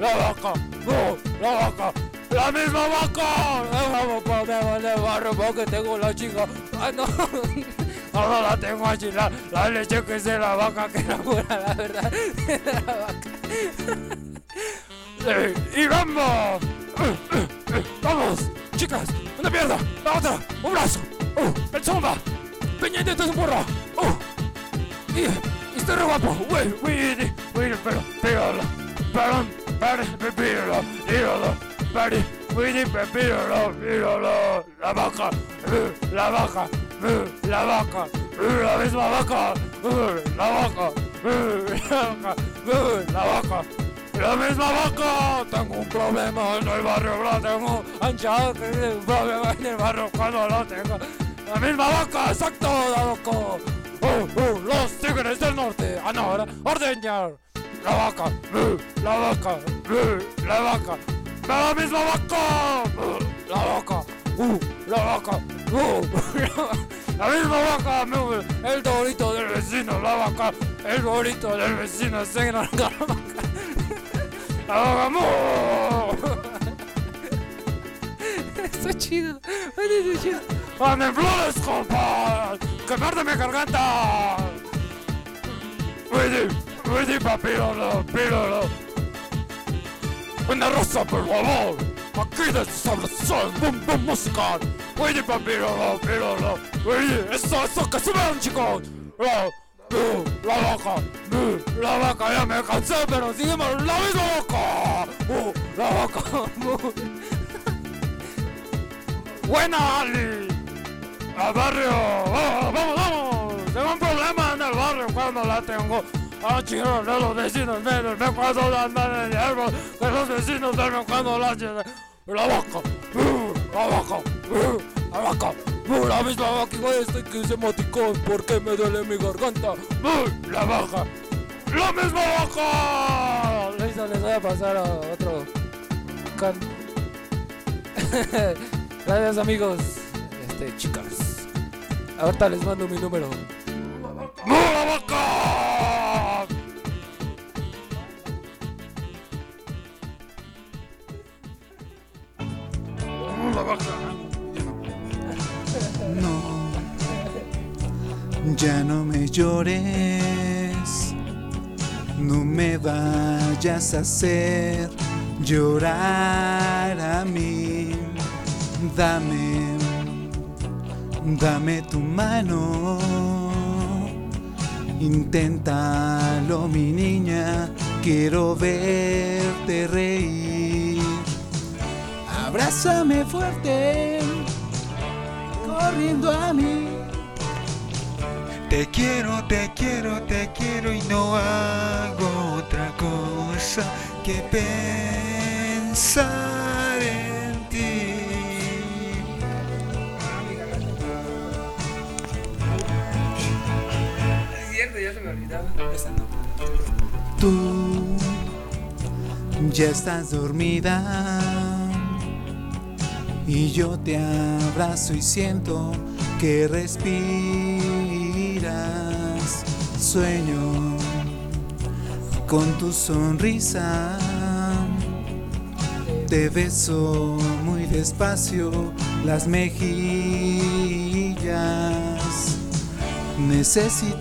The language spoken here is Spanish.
la vaca, la vaca, la misma vaca. Vamos por de barro porque tengo la chica. Ah, no. Ahora la tengo allí, la, la leche que es de la vaca, que era buena, la verdad. De la vaca. Y vamos. Vamos, chicas, una pierna, la otra, un brazo. Uh, el zumba, pendiente de su porra. Uh, y, y estoy re guapo. Uy, uy, uy, pero, pero, perdón, la vaca, uh, la vaca, uh, la vaca, uh, la misma vaca, la vaca, la vaca, la misma vaca, tengo un problema en el barrio, la tengo ancha, en el barrio cuando la tengo. La misma vaca, exacto, la loco. Oh, oh, los tigres del norte, ah ahora, ordeñar. La vaca, la vaca, la vaca. La misma vaca, la vaca, uh, la vaca, uh, la misma vaca, el dorito del vecino, la vaca, el dorito del vecino, se la vaca. ¡Vamos! Está chido. Está chido. ¡Ande flores, compa! ¡Que parte mi garganta! ¡Vidi! ¡Vidi, papíralo! ¡Píralo! ¡Una rosa, por favor! ¡Aquí de sabrazón! ¡Bum, bum! ¡Vidi, papíralo! ¡Píralo! ¡Vidi! ¡Eso, eso, que suban, chicos! ¡Oh! ¡Uh! ¡La vaca! ¡La vaca! Ya me cansé, pero seguimos la misma vaca. ¡La vaca! ¡Buena, Ali! ¡Al barrio! ¡Vamos, vamos, vamos! Tengo un problema en el barrio cuando la tengo. Ah, chino, de los vecinos me cuando la andan en el árbol. Que los vecinos duermen cuando la tienen. ¡La vaca! ¡Uh! ¡La vaca! ¡Uh! ¡La vaca! ¡Uh! La misma vaca igual que se moticón porque me duele mi garganta. ¡La vaca! ¡La misma vaca! Listo, les voy a pasar a otro can... Gracias amigos, este, chicas. Ahorita les mando mi número. ¡No, la vaca! ¡No, ya no me llores, no me vayas a hacer llorar a mí. Dame, dame tu mano, inténtalo mi niña, quiero verte reír. Abrázame fuerte corriendo a mí. Te quiero, te quiero, te quiero y no hago otra cosa que pensar en ti. Es cierto, ya se me olvidaba. Tú ya estás dormida y yo te abrazo y siento que respiras. Sueño con tu sonrisa. Te beso muy despacio las mejillas. Necesito